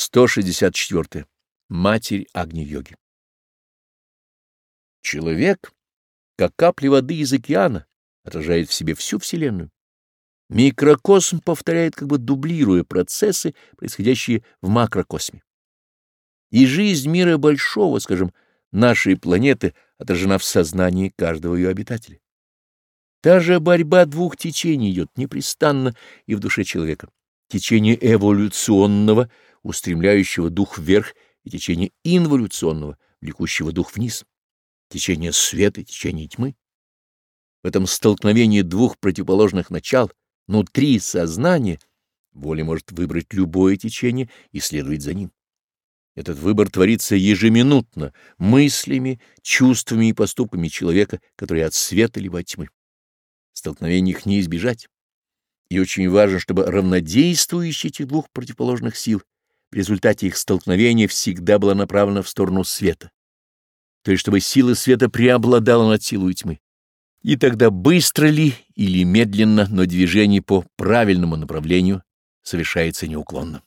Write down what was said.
164. Матерь Агни-йоги Человек, как капли воды из океана, отражает в себе всю Вселенную. Микрокосм повторяет, как бы дублируя процессы, происходящие в макрокосме. И жизнь мира большого, скажем, нашей планеты, отражена в сознании каждого ее обитателя. Та же борьба двух течений идет непрестанно и в душе человека течение эволюционного, устремляющего дух вверх, и течение инволюционного, влекущего дух вниз, течение света и течение тьмы. В этом столкновении двух противоположных начал внутри сознания воля может выбрать любое течение и следовать за ним. Этот выбор творится ежеминутно мыслями, чувствами и поступками человека, который от света либо от тьмы. Столкновений их не избежать и очень важно, чтобы равнодействующие этих двух противоположных сил в результате их столкновения всегда была направлена в сторону света, то есть чтобы сила света преобладала над силой тьмы. И тогда быстро ли или медленно, но движение по правильному направлению совершается неуклонно.